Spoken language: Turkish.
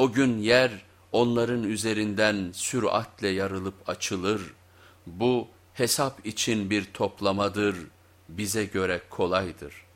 O gün yer onların üzerinden süratle yarılıp açılır. Bu hesap için bir toplamadır, bize göre kolaydır.''